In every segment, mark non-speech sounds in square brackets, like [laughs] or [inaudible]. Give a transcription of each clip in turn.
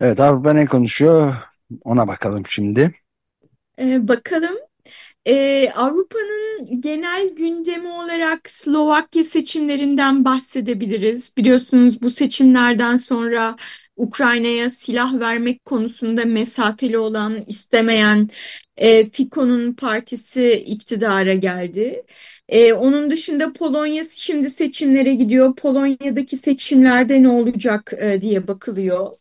Evet, Avrupa ne konuşuyor? Ona bakalım şimdi. Ee, bakalım. Ee, Avrupa'nın genel gündemi olarak Slovakya seçimlerinden bahsedebiliriz. Biliyorsunuz bu seçimlerden sonra Ukrayna'ya silah vermek konusunda mesafeli olan, istemeyen e, Fico'nun partisi iktidara geldi. E, onun dışında Polonya şimdi seçimlere gidiyor. Polonya'daki seçimlerde ne olacak e, diye bakılıyor.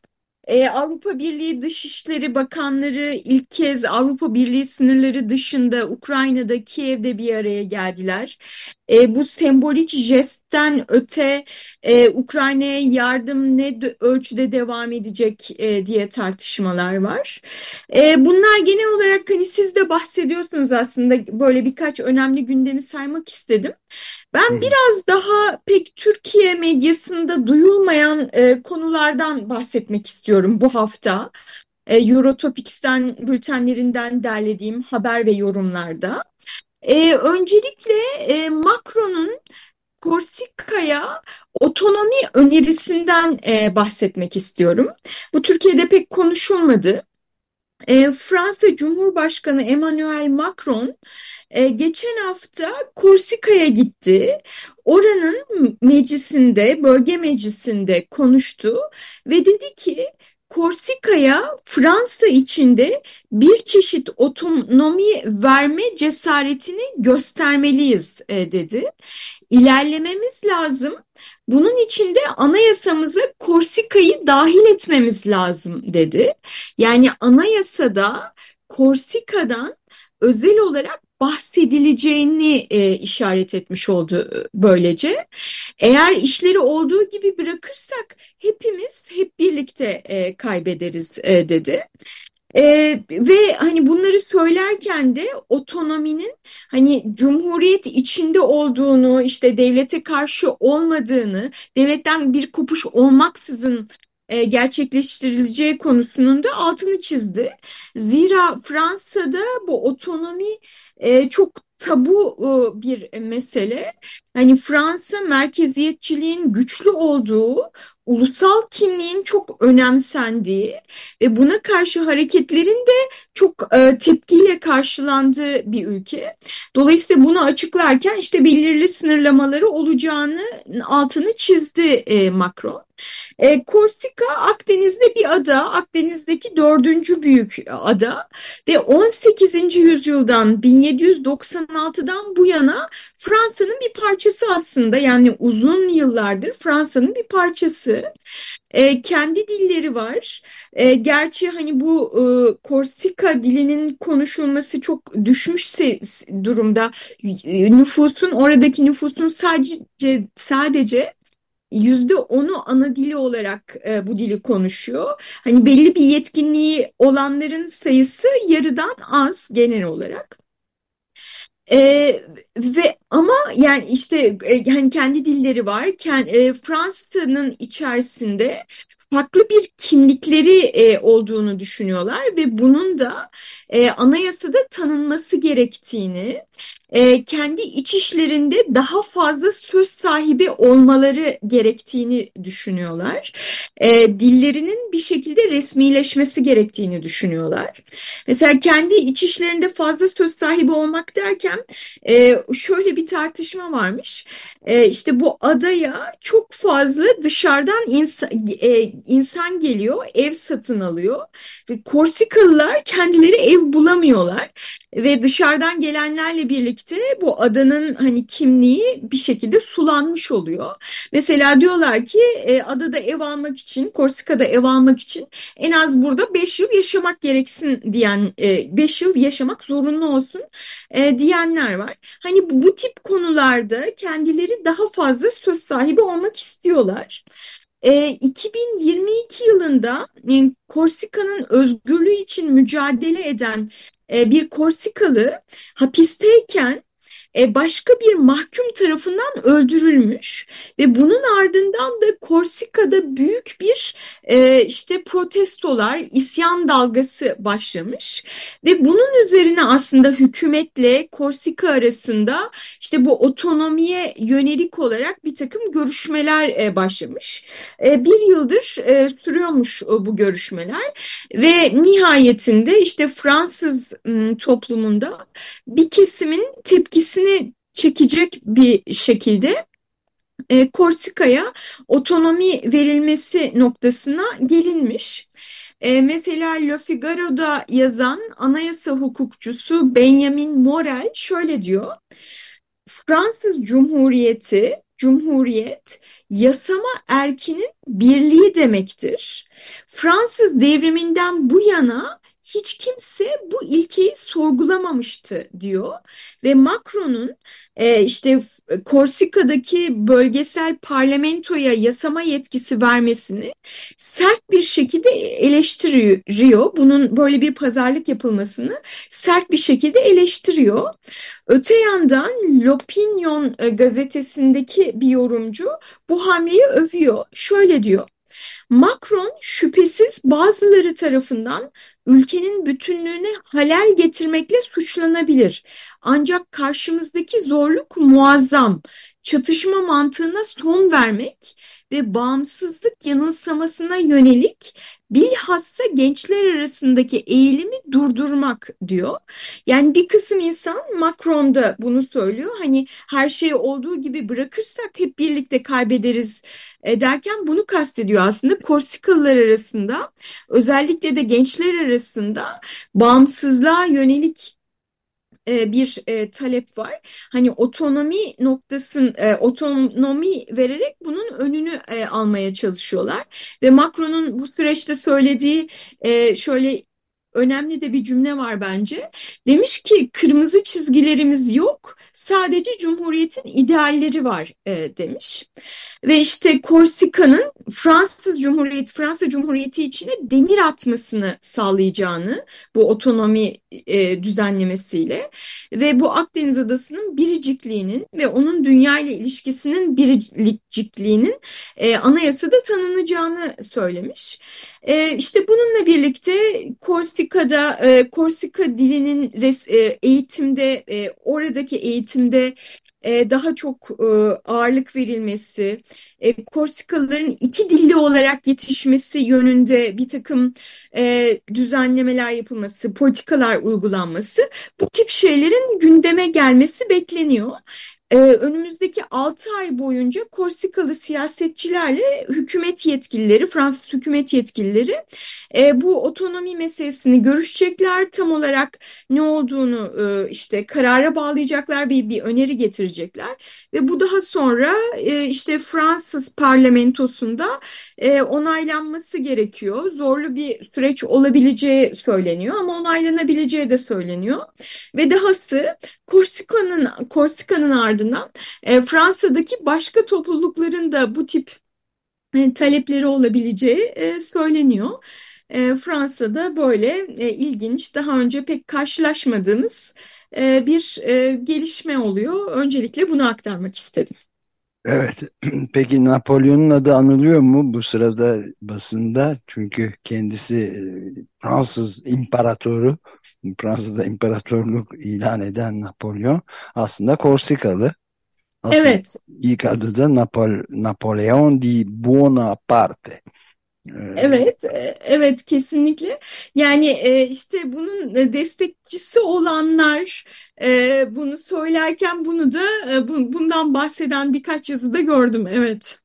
E, Avrupa Birliği Dışişleri Bakanları ilk kez Avrupa Birliği sınırları dışında Ukrayna'da Kiev'de bir araya geldiler. E, bu sembolik jestten öte e, Ukrayna'ya yardım ne de, ölçüde devam edecek e, diye tartışmalar var. E, bunlar genel olarak hani siz de bahsediyorsunuz aslında böyle birkaç önemli gündemi saymak istedim. Ben biraz daha pek Türkiye medyasında duyulmayan e, konulardan bahsetmek istiyorum bu hafta. E, Eurotopics'ten bültenlerinden derlediğim haber ve yorumlarda. E, öncelikle e, Macron'un Korsika'ya otonomi önerisinden e, bahsetmek istiyorum. Bu Türkiye'de pek konuşulmadı. E, Fransa Cumhurbaşkanı Emmanuel Macron e, geçen hafta Korsika'ya gitti. Oranın meclisinde, bölge meclisinde konuştu ve dedi ki Korsika'ya Fransa içinde bir çeşit otonomi verme cesaretini göstermeliyiz e, dedi. İlerlememiz lazım. Bunun için de anayasamıza Korsika'yı dahil etmemiz lazım dedi. Yani anayasada Korsika'dan özel olarak bahsedileceğini e, işaret etmiş oldu e, böylece. Eğer işleri olduğu gibi bırakırsak hepimiz hep birlikte e, kaybederiz e, dedi. Ee, ve hani bunları söylerken de otonominin hani cumhuriyet içinde olduğunu işte devlete karşı olmadığını devletten bir kopuş olmaksızın e, gerçekleştirileceği konusunun da altını çizdi. Zira Fransa'da bu otonomi e, çok tabu e, bir mesele. Hani Fransa merkeziyetçiliğin güçlü olduğu, ulusal kimliğin çok önemsendiği ve buna karşı hareketlerin de çok e, tepkiyle karşılandığı bir ülke. Dolayısıyla bunu açıklarken işte belirli sınırlamaları olacağını altını çizdi e, Macron. E, Korsika Akdeniz'de bir ada, Akdeniz'deki dördüncü büyük ada ve 18. yüzyıldan 1796'dan bu yana Fransa'nın bir parçası aslında yani uzun yıllardır Fransa'nın bir parçası. E, kendi dilleri var. E, gerçi hani bu e, Korsika dilinin konuşulması çok düşmüş durumda. E, nüfusun oradaki nüfusun sadece sadece yüzde onu ana dili olarak e, bu dili konuşuyor. Hani belli bir yetkinliği olanların sayısı yarıdan az genel olarak. E, ve ama yani işte e, yani kendi dilleri var. Kend, e, Fransa'nın içerisinde farklı bir kimlikleri e, olduğunu düşünüyorlar ve bunun da e, anayasada tanınması gerektiğini, e, kendi iç işlerinde daha fazla söz sahibi olmaları gerektiğini düşünüyorlar. E, dillerinin bir şekilde resmileşmesi gerektiğini düşünüyorlar. Mesela kendi iç işlerinde fazla söz sahibi olmak derken e, şöyle bir tartışma varmış. E, işte bu adaya çok fazla dışarıdan insan, geliyor, ev satın alıyor Korsikalılar kendileri ev bulamıyorlar ve dışarıdan gelenlerle birlikte bu adanın hani kimliği bir şekilde sulanmış oluyor. Mesela diyorlar ki e, adada ev almak için, Korsika'da ev almak için en az burada 5 yıl yaşamak gereksin diyen, 5 e, yıl yaşamak zorunlu olsun e, diyenler var. Hani bu, bu tip konularda kendileri daha fazla söz sahibi olmak istiyorlar. E, 2022 yılında e, Korsika'nın özgürlüğü için mücadele eden e, bir Korsikalı hapisteyken e, başka bir mahkum tarafından öldürülmüş ve bunun ardından da Korsika'da büyük bir e, işte protestolar, isyan dalgası başlamış ve bunun üzerine aslında hükümetle Korsika arasında işte bu otonomiye yönelik olarak bir takım görüşmeler e, başlamış. Bir yıldır sürüyormuş bu görüşmeler ve nihayetinde işte Fransız toplumunda bir kesimin tepkisini dikkatini çekecek bir şekilde e, Korsika'ya otonomi verilmesi noktasına gelinmiş. E, mesela Le Figaro'da yazan anayasa hukukçusu Benjamin Morel şöyle diyor. Fransız Cumhuriyeti, Cumhuriyet yasama erkinin birliği demektir. Fransız devriminden bu yana hiç kimse bu ilkeyi sorgulamamıştı diyor ve Macron'un e, işte Korsika'daki bölgesel parlamentoya yasama yetkisi vermesini sert bir şekilde eleştiriyor. Bunun böyle bir pazarlık yapılmasını sert bir şekilde eleştiriyor. Öte yandan L'Opinion e, gazetesindeki bir yorumcu bu hamleyi övüyor. Şöyle diyor. Macron şüphesiz bazıları tarafından ülkenin bütünlüğüne halel getirmekle suçlanabilir. Ancak karşımızdaki zorluk muazzam. Çatışma mantığına son vermek ve bağımsızlık yanılsamasına yönelik bilhassa gençler arasındaki eğilimi durdurmak diyor. Yani bir kısım insan Macron da bunu söylüyor. Hani her şeyi olduğu gibi bırakırsak hep birlikte kaybederiz e, derken bunu kastediyor aslında. Korsikalılar arasında özellikle de gençler arasında bağımsızlığa yönelik e, bir e, talep var. Hani otonomi noktasın e, otonomi vererek bunun önünü e, almaya çalışıyorlar ve Macron'un bu süreçte söylediği e, şöyle önemli de bir cümle var bence. Demiş ki kırmızı çizgilerimiz yok, sadece Cumhuriyet'in idealleri var e, demiş. Ve işte Korsika'nın Fransız Cumhuriyeti, Fransa Cumhuriyeti içine demir atmasını sağlayacağını bu otonomi e, düzenlemesiyle ve bu Akdeniz Adası'nın biricikliğinin ve onun dünya ile ilişkisinin biricikliğinin e, anayasada tanınacağını söylemiş. E, işte bununla birlikte Korsika'da e, Korsika dilinin res, e, eğitimde e, oradaki eğitimde e, daha çok e, ağırlık verilmesi, e, Korsikalıların iki dilli olarak yetişmesi yönünde bir takım düzenlemeler yapılması, politikalar uygulanması bu tip şeylerin gündeme gelmesi bekleniyor e, önümüzdeki 6 ay boyunca Korsikalı siyasetçilerle hükümet yetkilileri, Fransız hükümet yetkilileri e, bu otonomi meselesini görüşecekler. Tam olarak ne olduğunu e, işte karara bağlayacaklar, bir, bir öneri getirecekler ve bu daha sonra e, işte Fransız parlamentosunda e, onaylanması gerekiyor. Zorlu bir süreç olabileceği söyleniyor ama onaylanabileceği de söyleniyor ve dahası Korsika'nın Korsika'nın ardından e, Fransa'daki başka toplulukların da bu tip e, talepleri olabileceği e, söyleniyor. E, Fransa'da böyle e, ilginç, daha önce pek karşılaşmadığımız e, bir e, gelişme oluyor. Öncelikle bunu aktarmak istedim. Evet. [clears throat] Peki Napolyon'un adı anılıyor mu bu sırada basında? Çünkü kendisi e, Fransız imparatoru, Fransa'da imparatorluk ilan eden Napolyon aslında Korsikalı. Asıl Evet, ilk adı da Napol Napoleon di Bonaparte. Ee, evet, e, evet kesinlikle. Yani e, işte bunun e, destekçisi olanlar e, bunu söylerken bunu da e, bu- bundan bahseden birkaç yazıda gördüm. Evet.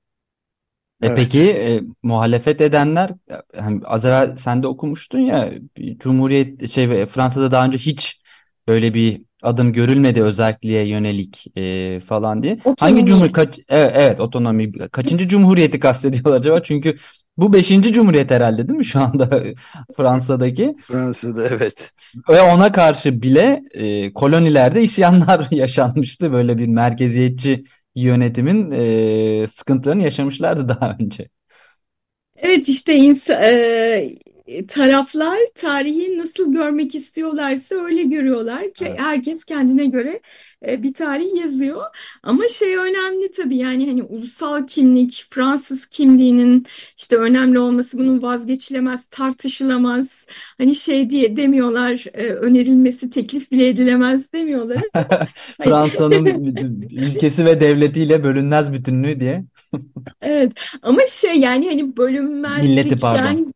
E peki e, muhalefet edenler hani az evvel sen de okumuştun ya bir Cumhuriyet şey Fransa'da daha önce hiç böyle bir adım görülmedi özelliğe yönelik e, falan diye. Hangi cumhur Otonomi. kaç evet, evet otonomi kaçıncı cumhuriyeti kastediyorlar acaba? Çünkü bu beşinci cumhuriyet herhalde değil mi şu anda [laughs] Fransa'daki? Fransa'da evet. Ve ona karşı bile e, kolonilerde isyanlar [laughs] yaşanmıştı. Böyle bir merkeziyetçi yönetimin e, sıkıntılarını yaşamışlardı daha önce. Evet işte ins e, taraflar tarihi nasıl görmek istiyorlarsa öyle görüyorlar ki Evet. herkes kendine göre e, bir tarih yazıyor. Ama şey önemli tabii yani hani ulusal kimlik, Fransız kimliğinin işte önemli olması bunun vazgeçilemez, tartışılamaz. Hani şey diye demiyorlar, e, önerilmesi teklif bile edilemez demiyorlar [laughs] hani Fransa'nın [laughs] ülkesi ve devletiyle bölünmez bütünlüğü diye. Evet ama şey yani hani Milleti pardon.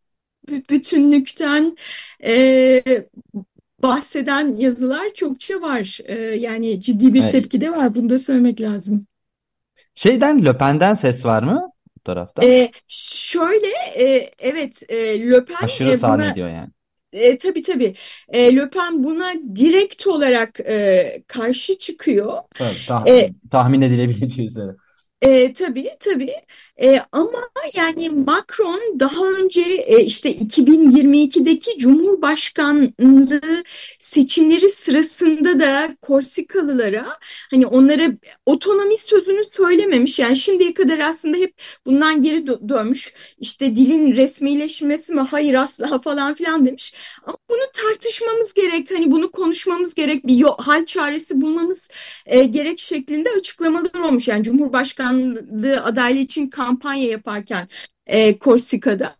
Bütünlükten e, bahseden yazılar çokça var. E, yani ciddi bir Evet. tepki de var. Bunu da söylemek lazım. Şeyden Le Pen'den ses var mı bu taraftan? E, şöyle e, evet e, Le Pen Aşırı e, sağ buna diyor yani? e, tabii tabii e, Le Pen buna direkt olarak e, karşı çıkıyor. Tabii, tah- E, tahmin edilebileceği üzere. E, tabii tabii E, ama yani Macron daha önce e, işte 2022'deki Cumhurbaşkanlığı seçimleri sırasında da Korsikalılara hani onlara otonomi sözünü söylememiş. Yani şimdiye kadar aslında hep bundan geri dö- dönmüş. İşte dilin resmileşmesi mi? Hayır asla falan filan demiş. Ama bunu tartışmamız gerek. Hani bunu konuşmamız gerek. Bir hal çaresi bulmamız e, gerek şeklinde açıklamalar olmuş. Yani Cumhurbaşkanlığı adaylığı için kampanya yaparken e, Korsika'da.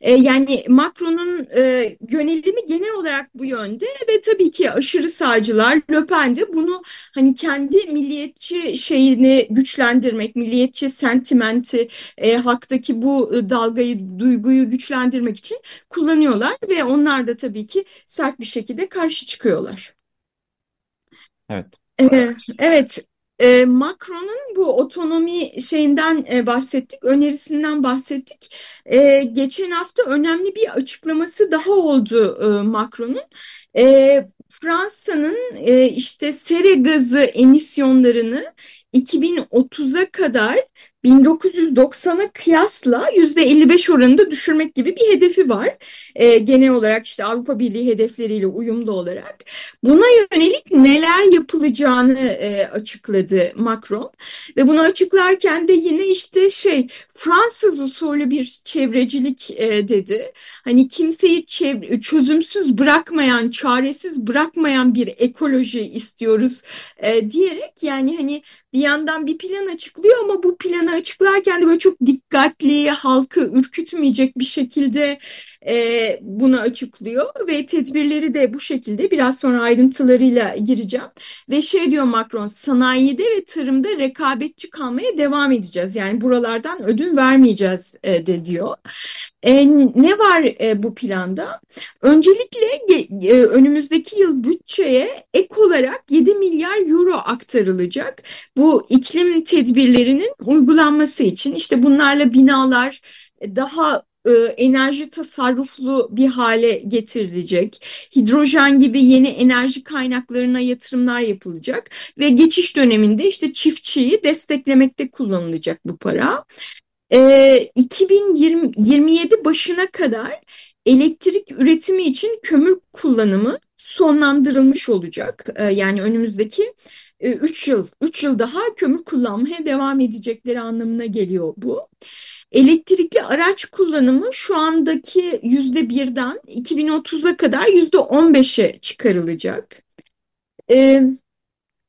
E, yani Macron'un e, yönelimi genel olarak bu yönde ve tabii ki aşırı sağcılar Le Pen de bunu hani kendi milliyetçi şeyini güçlendirmek, milliyetçi sentimenti, e, halktaki bu e, dalgayı, duyguyu güçlendirmek için kullanıyorlar ve onlar da tabii ki sert bir şekilde karşı çıkıyorlar. Evet. Ee, evet, e, Macron'un bu otonomi şeyinden e, bahsettik, önerisinden bahsettik. E, geçen hafta önemli bir açıklaması daha oldu Macron'un. Fransa'nın işte sera gazı emisyonlarını 2030'a kadar 1990'a kıyasla %55 oranında düşürmek gibi bir hedefi var. E, genel olarak işte Avrupa Birliği hedefleriyle uyumlu olarak. Buna yönelik neler yapılacağını e, açıkladı Macron ve bunu açıklarken de yine işte şey Fransız usulü bir çevrecilik e, dedi. Hani kimseyi çev- çözümsüz bırakmayan, çaresiz bırakmayan bir ekoloji istiyoruz e, diyerek yani hani bir yandan bir plan açıklıyor ama bu planı açıklarken de böyle çok dikkatli, halkı ürkütmeyecek bir şekilde e, bunu açıklıyor ve tedbirleri de bu şekilde biraz sonra ayrıntılarıyla gireceğim. Ve şey diyor Macron, sanayide ve tarımda rekabetçi kalmaya devam edeceğiz. Yani buralardan ödün vermeyeceğiz e, de diyor. E, ne var e, bu planda? Öncelikle e, önümüzdeki yıl bütçeye ek olarak 7 milyar euro aktarılacak. Bu iklim tedbirlerinin uygulanması için işte bunlarla binalar daha e, enerji tasarruflu bir hale getirilecek. Hidrojen gibi yeni enerji kaynaklarına yatırımlar yapılacak ve geçiş döneminde işte çiftçiyi desteklemekte kullanılacak bu para. E, 2027 başına kadar elektrik üretimi için kömür kullanımı sonlandırılmış olacak. E, yani önümüzdeki 3 yıl 3 yıl daha kömür kullanmaya devam edecekleri anlamına geliyor bu. Elektrikli araç kullanımı şu andaki yüzde birden 2030'a kadar yüzde 15'e çıkarılacak. Ee,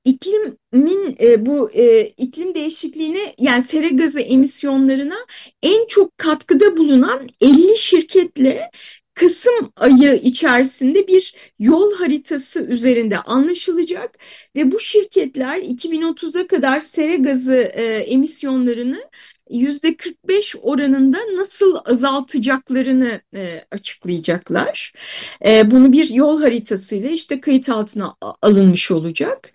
iklimin e, bu e, iklim değişikliğine yani sera gazı emisyonlarına en çok katkıda bulunan 50 şirketle Kasım ayı içerisinde bir yol haritası üzerinde anlaşılacak ve bu şirketler 2030'a kadar sera gazı e, emisyonlarını yüzde 45 oranında nasıl azaltacaklarını e, açıklayacaklar. E, bunu bir yol haritasıyla işte kayıt altına alınmış olacak.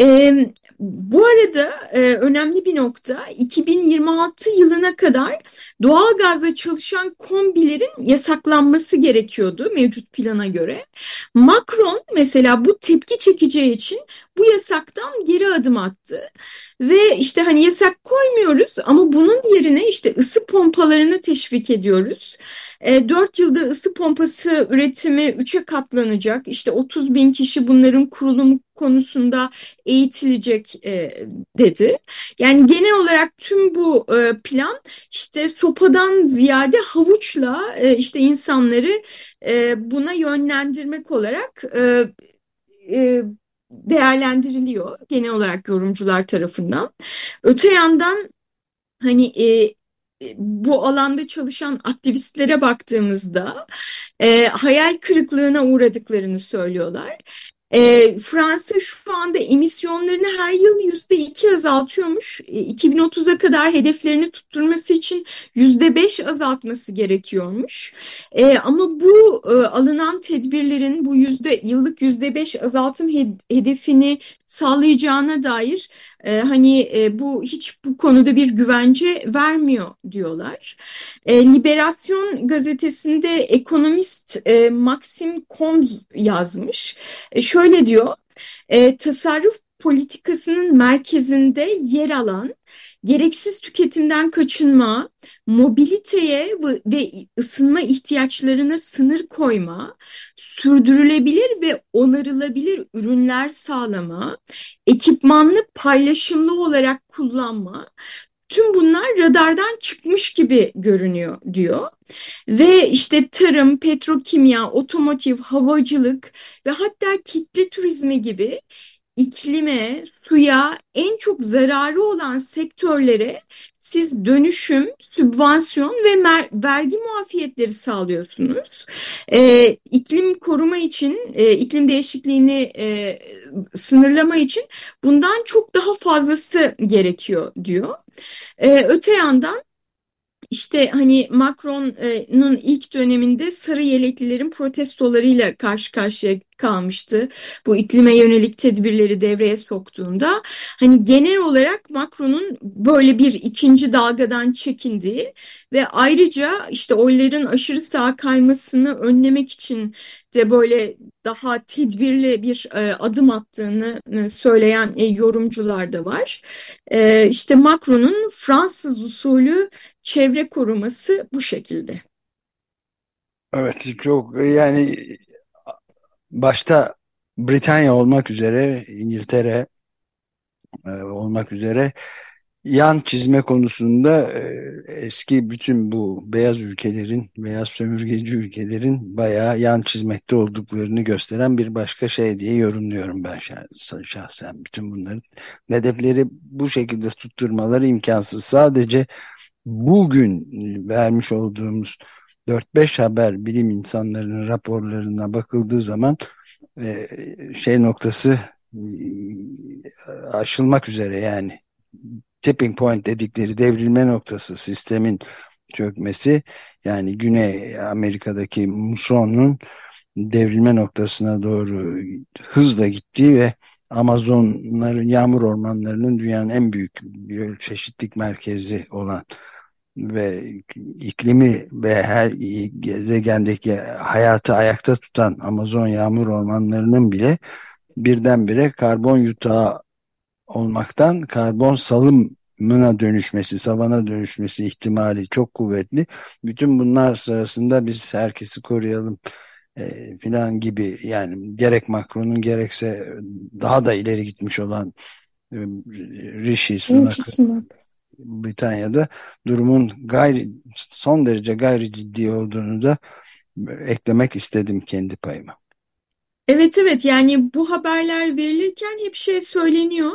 E, bu arada e, önemli bir nokta 2026 yılına kadar doğal gazla çalışan kombilerin yasaklanması gerekiyordu mevcut plana göre. Macron mesela bu tepki çekeceği için bu yasaktan geri adım attı. Ve işte hani yasak koymuyoruz ama bunun yerine işte ısı pompalarını teşvik ediyoruz. E, 4 yılda ısı pompası üretimi 3'e katlanacak. İşte 30 bin kişi bunların kurulumu konusunda eğitilecek e, dedi. Yani genel olarak tüm bu e, plan işte sopadan ziyade havuçla e, işte insanları e, buna yönlendirmek olarak e, e, değerlendiriliyor genel olarak yorumcular tarafından. Öte yandan hani e, bu alanda çalışan aktivistlere baktığımızda e, hayal kırıklığına uğradıklarını söylüyorlar. E, Fransa şu anda emisyonlarını her yıl yüzde iki azaltıyormuş. E, 2030'a kadar hedeflerini tutturması için yüzde beş azaltması gerekiyormuş. E, ama bu e, alınan tedbirlerin bu yüzde yıllık yüzde beş azaltım hedefini sağlayacağına dair e, hani e, bu hiç bu konuda bir güvence vermiyor diyorlar. E, Liberasyon gazetesinde ekonomist e, Maxim Combs yazmış. E, şöyle diyor. E, tasarruf politikasının merkezinde yer alan gereksiz tüketimden kaçınma, mobiliteye ve ısınma ihtiyaçlarına sınır koyma, sürdürülebilir ve onarılabilir ürünler sağlama, ekipmanlı paylaşımlı olarak kullanma, tüm bunlar radardan çıkmış gibi görünüyor diyor. Ve işte tarım, petrokimya, otomotiv, havacılık ve hatta kitle turizmi gibi iklime, suya en çok zararı olan sektörlere siz dönüşüm, sübvansiyon ve vergi muafiyetleri sağlıyorsunuz. E, iklim koruma için, e, iklim değişikliğini e, sınırlama için bundan çok daha fazlası gerekiyor diyor. E, öte yandan işte hani Macron'un ilk döneminde sarı yeleklilerin protestolarıyla karşı karşıya kalmıştı. Bu iklime yönelik tedbirleri devreye soktuğunda hani genel olarak Macron'un böyle bir ikinci dalgadan çekindiği ve ayrıca işte oyların aşırı sağa kaymasını önlemek için de böyle daha tedbirli bir e, adım attığını e, söyleyen e, yorumcular da var. E, işte Macron'un Fransız usulü çevre koruması bu şekilde. Evet çok yani başta Britanya olmak üzere İngiltere e, olmak üzere yan çizme konusunda e, eski bütün bu beyaz ülkelerin, beyaz sömürgeci ülkelerin bayağı yan çizmekte olduklarını gösteren bir başka şey diye yorumluyorum ben şahsen. Bütün bunların hedefleri bu şekilde tutturmaları imkansız. Sadece bugün vermiş olduğumuz 4-5 haber bilim insanlarının raporlarına bakıldığı zaman e, şey noktası e, aşılmak üzere yani tipping point dedikleri devrilme noktası sistemin çökmesi yani Güney Amerika'daki musonun devrilme noktasına doğru hızla gittiği ve Amazonların yağmur ormanlarının dünyanın en büyük çeşitlik merkezi olan ve iklimi ve her gezegendeki hayatı ayakta tutan Amazon yağmur ormanlarının bile birdenbire karbon yutağı olmaktan karbon salımına dönüşmesi, savana dönüşmesi ihtimali çok kuvvetli. Bütün bunlar sırasında biz herkesi koruyalım e, filan gibi yani gerek Macron'un gerekse daha da ileri gitmiş olan e, Rishi Sunak'ı Britanya'da durumun gayri son derece gayri ciddi olduğunu da eklemek istedim kendi payıma. Evet evet yani bu haberler verilirken hep şey söyleniyor.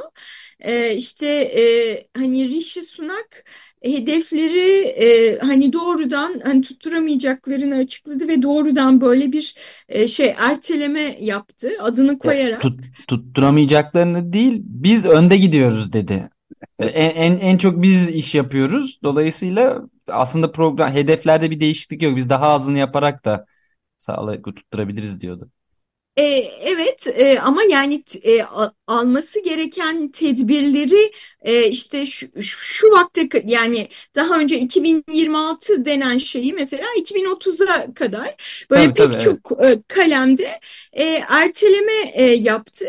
Ee, işte e, hani Rishi Sunak hedefleri e, hani doğrudan hani tutturamayacaklarını açıkladı ve doğrudan böyle bir e, şey erteleme yaptı adını Ya, koyarak. tut, tutturamayacaklarını değil, biz önde gidiyoruz dedi. E, En, en, en çok biz iş yapıyoruz. Dolayısıyla aslında program hedeflerde bir değişiklik yok. Biz daha azını yaparak da sağlayıp tutturabiliriz diyordu. E, evet e, ama yani e, alması gereken tedbirleri e, işte şu, şu vakte yani daha önce 2026 denen şeyi mesela 2030'a kadar böyle Tabii tabii pek evet. çok e, kalemde e, erteleme e, yaptı.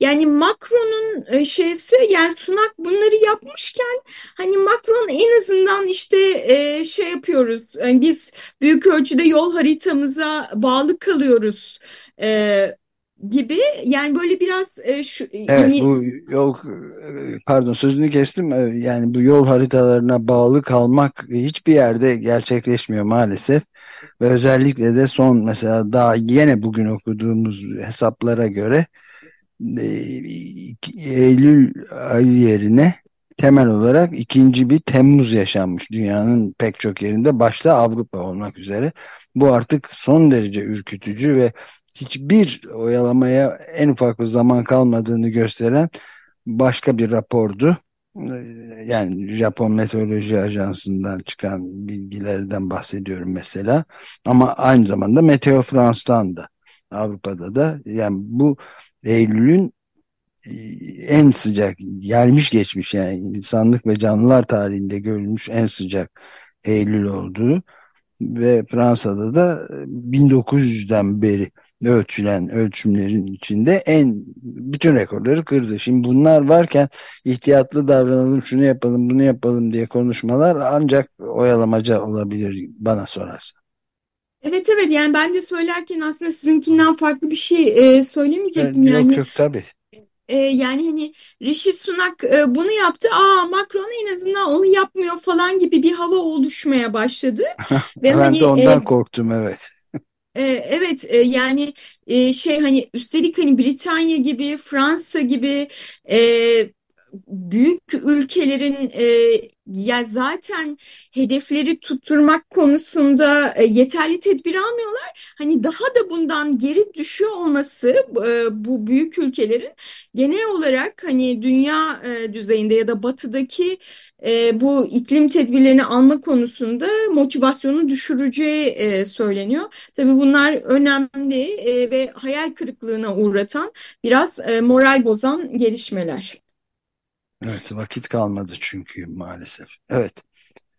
Yani Macron'un e, şeysi yani Sunak bunları yapmışken hani Macron en azından işte e, şey yapıyoruz yani biz büyük ölçüde yol haritamıza bağlı kalıyoruz e, gibi. Yani böyle biraz e, şu Evet hani bu yol pardon sözünü kestim. E, yani bu yol haritalarına bağlı kalmak hiçbir yerde gerçekleşmiyor maalesef. Ve özellikle de son mesela daha yine bugün okuduğumuz hesaplara göre e, Eylül ayı yerine temel olarak ikinci bir Temmuz yaşanmış. Dünyanın pek çok yerinde başta Avrupa olmak üzere. Bu artık son derece ürkütücü ve hiçbir oyalamaya en ufak bir zaman kalmadığını gösteren başka bir rapordu. Ee, Yani Japon Meteoroloji Ajansı'ndan çıkan bilgilerden bahsediyorum mesela. Ama aynı zamanda Meteo France'dan da Avrupa'da da yani bu Eylül'ün e, en sıcak gelmiş geçmiş yani insanlık ve canlılar tarihinde görülmüş en sıcak Eylül olduğu ve Fransa'da da 1900'den beri ölçülen ölçümlerin içinde en bütün rekorları kırdı. Şimdi bunlar varken ihtiyatlı davranalım, şunu yapalım, bunu yapalım diye konuşmalar ancak oyalamaca olabilir bana sorarsan. evet evet yani ben de söylerken aslında sizinkinden farklı bir şey e, söylemeyecektim yok yani yok tabii. e, yani hani Rishi Sunak e, bunu yaptı aa Macron en azından onu yapmıyor falan gibi bir hava oluşmaya başladı [laughs] ve Ben hani de e, ondan korktum evet. E, Evet e, yani e, şey hani üstelik hani Britanya gibi Fransa gibi e, büyük ülkelerin e, ya zaten hedefleri tutturmak konusunda e, yeterli tedbir almıyorlar. Hani daha da bundan geri düşüyor olması e, bu büyük ülkelerin genel olarak hani dünya e, düzeyinde ya da batıdaki e, bu iklim tedbirlerini alma konusunda motivasyonu düşüreceği e, söyleniyor. Tabii bunlar önemli e, ve hayal kırıklığına uğratan biraz e, moral bozan gelişmeler. Evet vakit kalmadı çünkü maalesef. Evet.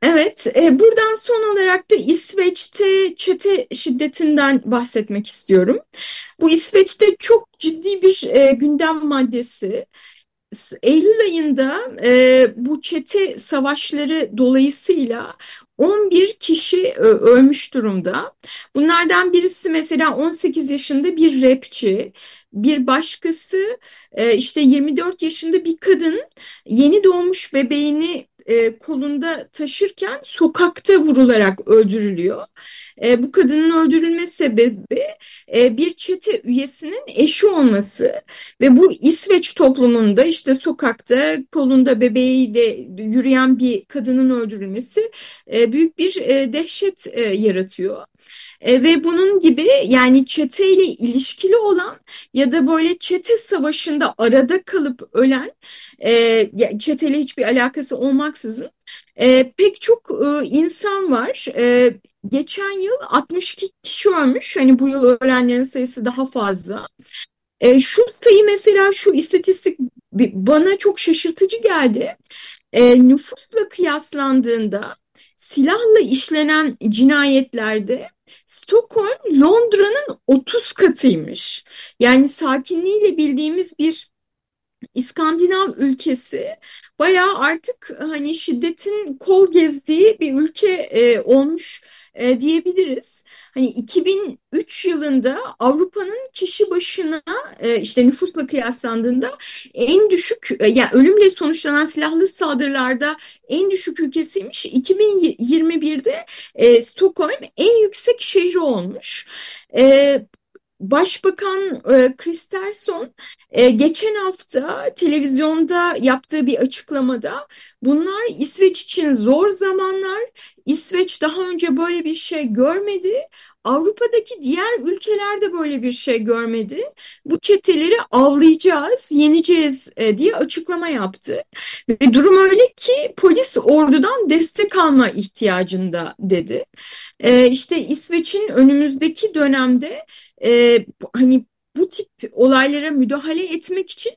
Evet, e, buradan son olarak da İsveç'te çete şiddetinden bahsetmek istiyorum. Bu İsveç'te çok ciddi bir e, gündem maddesi. Eylül ayında e, bu çete savaşları dolayısıyla 11 kişi e, ölmüş durumda. Bunlardan birisi mesela 18 yaşında bir rapçi, bir başkası e, işte 24 yaşında bir kadın yeni doğmuş bebeğini e, kolunda taşırken sokakta vurularak öldürülüyor. E, bu kadının öldürülme sebebi e, bir çete üyesinin eşi olması. Ve bu İsveç toplumunda işte sokakta kolunda bebeğiyle yürüyen bir kadının öldürülmesi e, büyük bir e, dehşet e, yaratıyor. E, ve bunun gibi yani çeteyle ilişkili olan ya da böyle çete savaşında arada kalıp ölen e, çeteyle hiçbir alakası olmaksızın e, pek çok e, insan var. E, geçen yıl 62 kişi ölmüş. Hani bu yıl ölenlerin sayısı daha fazla. E, şu sayı mesela şu istatistik bana çok şaşırtıcı geldi. E, nüfusla kıyaslandığında silahla işlenen cinayetlerde Stockholm Londra'nın 30 katıymış. Yani sakinliğiyle bildiğimiz bir İskandinav ülkesi bayağı artık hani şiddetin kol gezdiği bir ülke e, olmuş e, diyebiliriz. Hani 2003 yılında Avrupa'nın kişi başına e, işte nüfusla kıyaslandığında en düşük e, yani ölümle sonuçlanan silahlı saldırılarda en düşük ülkesiymiş. 2021'de e, Stockholm en yüksek şehri olmuş. E, Başbakan e, Kristersson geçen hafta televizyonda yaptığı bir açıklamada bunlar İsveç için zor zamanlar. İsveç daha önce böyle bir şey görmedi. Avrupa'daki diğer ülkeler de böyle bir şey görmedi. Bu çeteleri avlayacağız, yeneceğiz e, diye açıklama yaptı. Ve durum öyle ki polis ordudan destek alma ihtiyacında dedi. E, işte İsveç'in önümüzdeki dönemde e, hani bu tip olaylara müdahale etmek için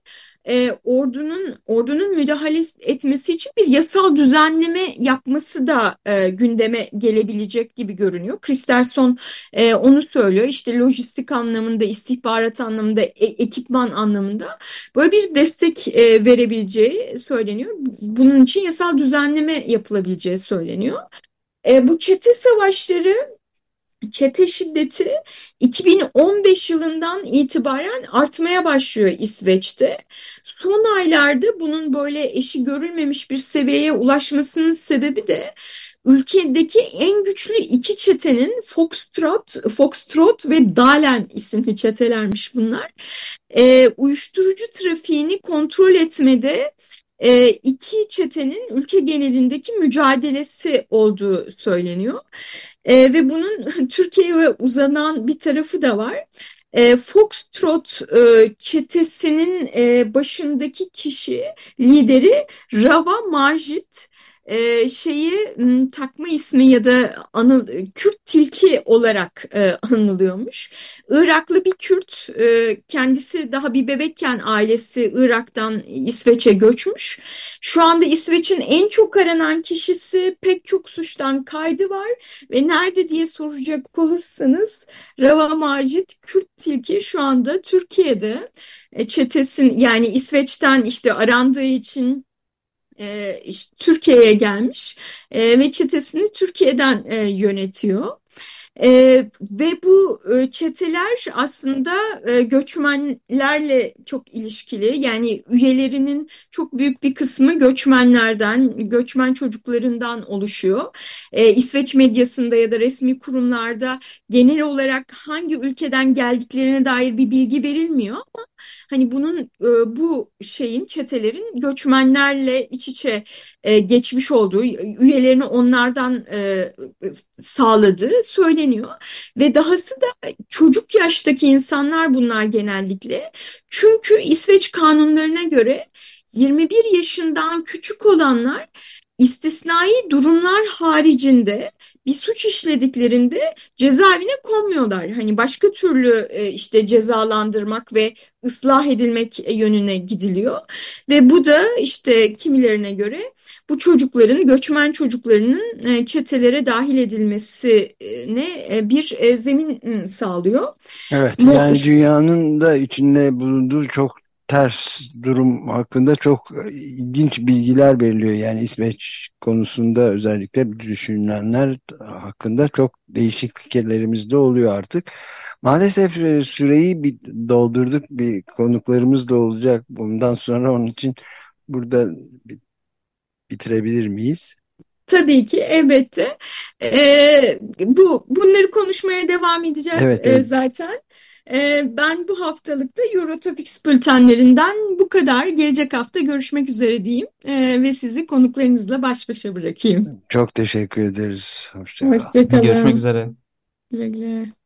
e, ordunun ordunun müdahale etmesi için bir yasal düzenleme yapması da e, gündeme gelebilecek gibi görünüyor. Kristersson e, onu söylüyor. İşte lojistik anlamında, istihbarat anlamında, e, ekipman anlamında böyle bir destek e, verebileceği söyleniyor. Bunun için yasal düzenleme yapılabileceği söyleniyor. E, bu çete savaşları çete şiddeti 2015 yılından itibaren artmaya başlıyor İsveç'te. Son aylarda bunun böyle eşi görülmemiş bir seviyeye ulaşmasının sebebi de ülkedeki en güçlü iki çetenin Foxtrot, Foxtrot ve Dalen isimli çetelermiş bunlar. E, uyuşturucu trafiğini kontrol etmede e, iki çetenin ülke genelindeki mücadelesi olduğu söyleniyor. E, ve bunun [laughs] Türkiye'ye uzanan bir tarafı da var. E, Foxtrot e, çetesinin e, başındaki kişi, lideri Rava Majid e, şeyi takma ismi ya da anıl, Kürt tilki olarak e, anılıyormuş. Iraklı bir Kürt e, kendisi daha bir bebekken ailesi Irak'tan İsveç'e göçmüş. Şu anda İsveç'in en çok aranan kişisi pek çok suçtan kaydı var ve nerede diye soracak olursanız Rava Macit Kürt tilki şu anda Türkiye'de e, çetesin yani İsveç'ten işte arandığı için e, işte Türkiye'ye gelmiş e, ve çetesini Türkiye'den e, yönetiyor. E, ve bu e, çeteler aslında e, göçmenlerle çok ilişkili. Yani üyelerinin çok büyük bir kısmı göçmenlerden, göçmen çocuklarından oluşuyor. E, İsveç medyasında ya da resmi kurumlarda genel olarak hangi ülkeden geldiklerine dair bir bilgi verilmiyor ama hani bunun e, bu şeyin çetelerin göçmenlerle iç içe e, geçmiş olduğu, üyelerini onlardan e, sağladığı söyleniyor. Ve dahası da çocuk yaştaki insanlar bunlar genellikle. Çünkü İsveç kanunlarına göre 21 yaşından küçük olanlar istisnai durumlar haricinde bir suç işlediklerinde cezaevine konmuyorlar. Hani başka türlü e, işte cezalandırmak ve ıslah edilmek yönüne gidiliyor. Ve bu da işte kimilerine göre bu çocukların, göçmen çocuklarının e, çetelere dahil edilmesine e, bir zemin sağlıyor. Evet, yani dünyanın da içinde bulunduğu çok ters durum hakkında çok ilginç bilgiler veriliyor. Yani İsveç konusunda özellikle düşünülenler hakkında çok değişik fikirlerimiz de oluyor artık. Maalesef e, süreyi bir doldurduk. Bir konuklarımız da olacak. Bundan sonra onun için burada bitirebilir miyiz? Tabii ki elbette. Ee, bu bunları konuşmaya devam edeceğiz evet, evet. zaten. Ee, ben bu haftalıkta Eurotopics bültenlerinden bu kadar. Gelecek hafta görüşmek üzere diyeyim ee, ve sizi konuklarınızla baş başa bırakayım. Çok teşekkür ederiz. Hoşçakalın. Hoşçakalın. Görüşmek üzere. Güle güle.